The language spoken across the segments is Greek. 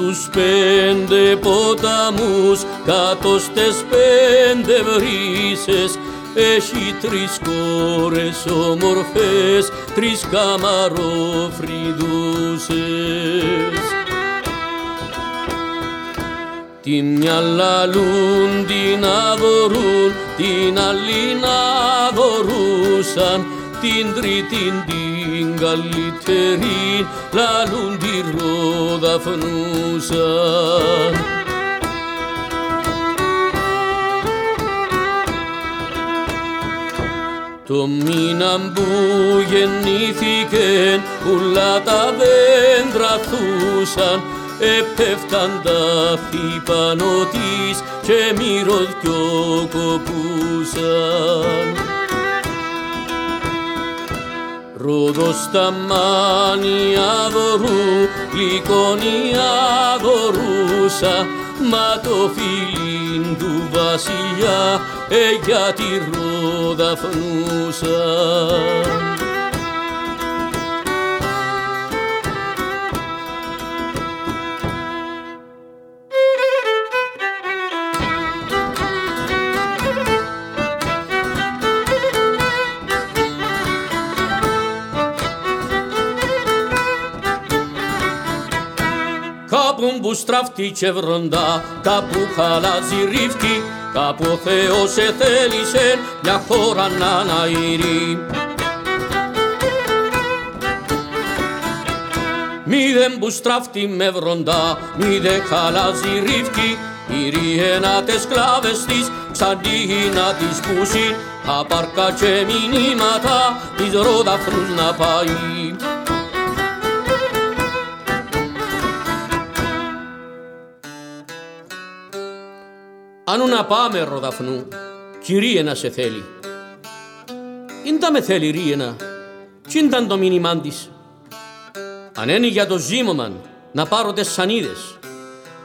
Κάτω στους πέντε ποταμούς, κάτως στες πέντε βρύσες, έχει τρεις κόρες όμορφες, τρεις καμαροφρυδούσες. Την μια λαλούν, την αδωρούν, την άλλη να δωρούσαν, την τρίτη την καλύτερη λαλούν τη ρόδαφνούσαν. Το μήνα που γεννήθηκε ούλα τα δέντρα θούσαν επέφταν τα πάνω της και μυρωδιό κοπούσαν. Ρόδος τα μάνια δωρού, γλυκόνια δωρούσα, μα το φίλιν του βασιλιά ε, για τη ρόδα φνούσα. Που στραφτεί και βροντά, κάπου χαλάζει ρίφκι, κάπου ο Θεός εθέλησε μια χώρα να αναήρει. Μη δεν που στραφτεί με βροντά, μη δεν χαλάζει ρίφκι, ηριένα τες κλάβες της, ξαντί να τις πούσει, απαρκά και μηνύματα της ρόδαφρους να πάει. Ανού να πάμε ροδαφνού, κυρίε να σε θέλει. τα με θέλει ρίενα, κι ήταν το μήνυμά της. Αν είναι για το ζήμωμαν να πάρω τις σανίδες,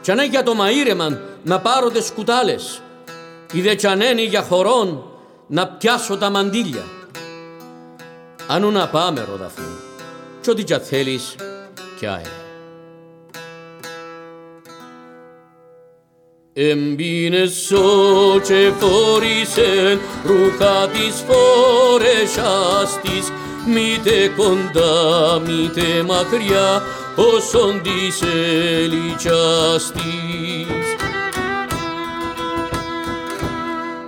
κι αν είναι για το μαΐρεμαν να πάρω τις κουτάλες, ή δε κι αν είναι για χωρών να πιάσω τα μαντήλια. Ανού να πάμε ροδαφνού, κι ό,τι κι θέλεις, κι άε. Εμπίνεσο και φόρησε ρούχα της φορεσάς της μήτε κοντά μήτε μακριά όσον της ελιτσάς της.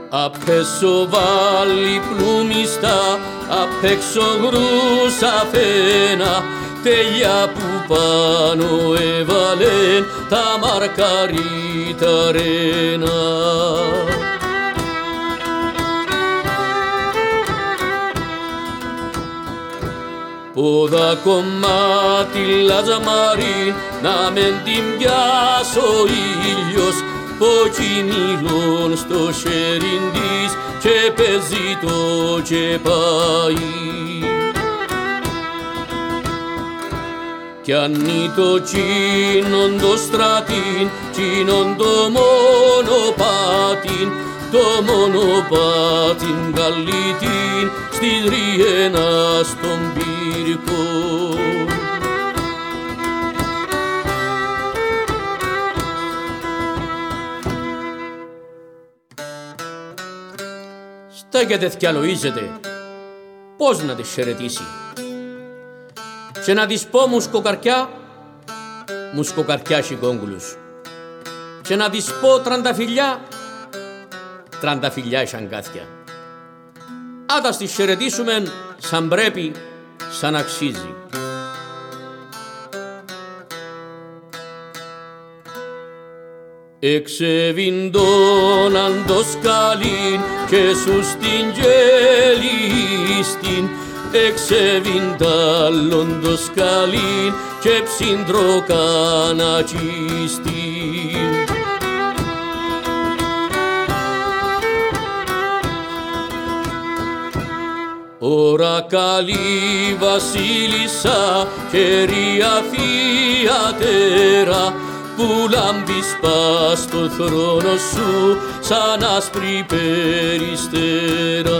Απ' έσω βάλει πλούμιστα, απ' έξω γρούσα φένα, τέλεια που πάνω έβαλεν τα μαρκαρίτα ρένα. Πόδα κομμάτι λαζαμάρι να μεν την πιάσω ήλιος κοκκινίλων στο χέρι της και παίζει το και πάει. Κι ανεί το τσίνον το στρατήν, τσίνον το μονοπάτιν, το μονοπάτιν καλύτην στη ριένα στον πύρκο. Στέκεται θυκιαλοίζεται, πώς να τη χαιρετήσει και να της πω μουσκοκαρκιά, μουσκοκαρκιά σηκόγκουλους. Και να της πω τρανταφυλιά, τρανταφυλιά σαγκάθια. Άτα στις χαιρετήσουμε σαν πρέπει, σαν αξίζει. Εξεβιντώναν το σκαλίν και σου στην γελίστην εξεβιντάλλον το σκαλίν και ψυντροκάνα τσίστην. Ωρα καλή βασίλισσα, κερία θεία που λάμπεις πας στο θρόνο σου σαν άσπρη περιστέρα.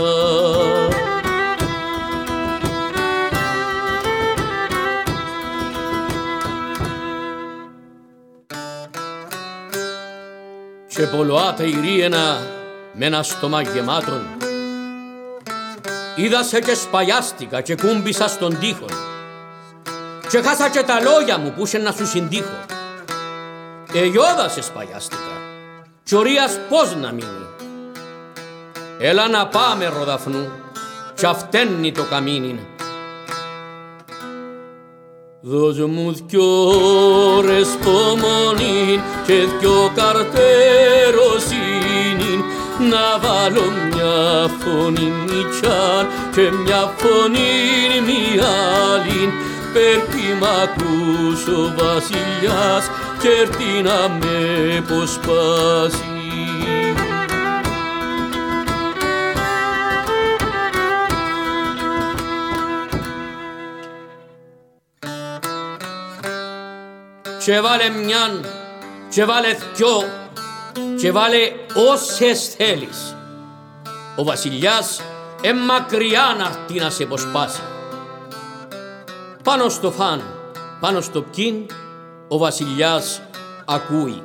Και πολλοάτα η ρίαινα με ένα στόμα γεμάτον. Είδα σε και σπαγιάστηκα και κούμπησα στον τοίχο και χάσα και τα λόγια μου που είχε να σου συντύχω. Εγιώδα σε σπαγιάστηκα κι ορίας πώς να μείνει. Έλα να πάμε ροδαφνού κι αυτένει το καμίνιν. Δώσ' μου δυο ώρες πομονήν και δυο καρτέροσύνην να βάλω μια φωνή μητσάν και μια φωνή μη άλλην Πέρκει μ' ακούς ο βασιλιάς και έρθει να με αποσπάσει και βάλε μιαν και βάλε δυο και βάλε όσες θέλεις. Ο βασιλιάς εμμακριά να έρθει να σε αποσπάσει. Πάνω στο φαν, πάνω στο πκίν, ο βασιλιάς ακούει.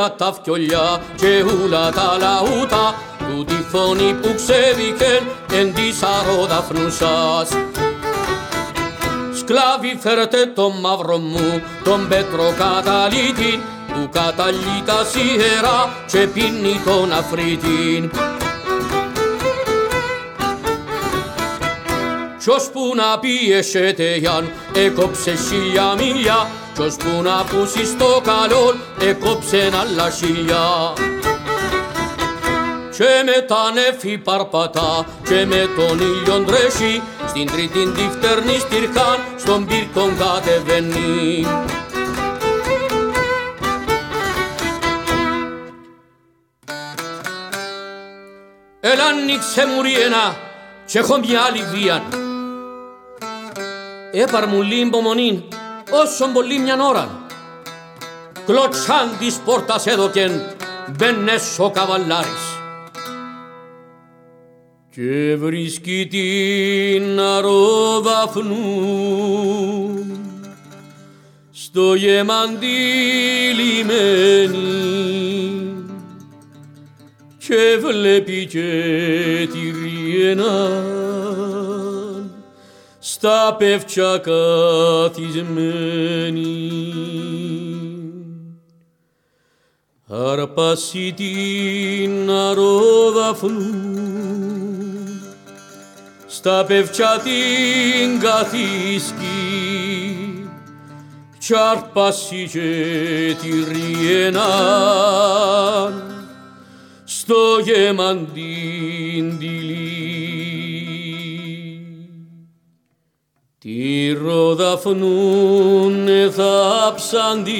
Μούλωστε ούλα τα φιολιά και ούλα τα λαούτα του τη φωνή που ξέβηκε εν της αρόδαφνου σας. Σκλάβοι φέρτε το μαύρο μου, τον πέτρο καταλήτη, που καταλύει τα σιερά και πίνει τον αφρίτην. Κι που να πιέσετε γιαν, έκοψε χίλια μίλια, κι που να πούσει στο καλό, έκοψε άλλα χίλια. Και με τα νεφή παρπατά και με τον ήλιο τρέχει, στην τρίτη τη φτερνή στυρχάν, στον πύρκον κατεβαίνει. Έλα ανοίξε μου ριένα και έχω μια άλλη βία. Έπαρ μου υπομονή όσο πολύ μια ώρα. Κλωτσάν της πόρτας έδωκεν μπαίνες ο καβαλάρης. Και βρίσκει την αρόδαφνου στο γεμαντή λιμένη και βλέπει και τη ριένα στα πεύτσια καθισμένη. Αρπάσει την αρόδαφνου στα πεύτσια την καθίσκει κι αρπάσει και τη ριένα στο γεμαντήν Τη ροδαφνούνε θα ψαντεί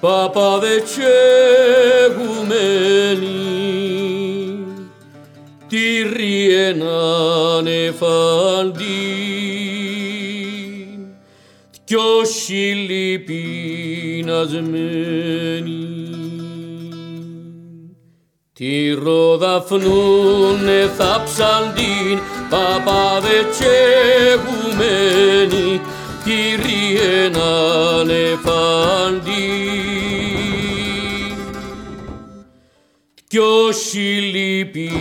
παπάδε τσεγουμένη τη ριέναν εφαντή κι όσοι λυπηνασμένοι Τη ροδαφνούνε θα ψαντήν παπάδε τσεγουμένοι Κύριε να νεφαντή κι όσοι λυπηνασμένοι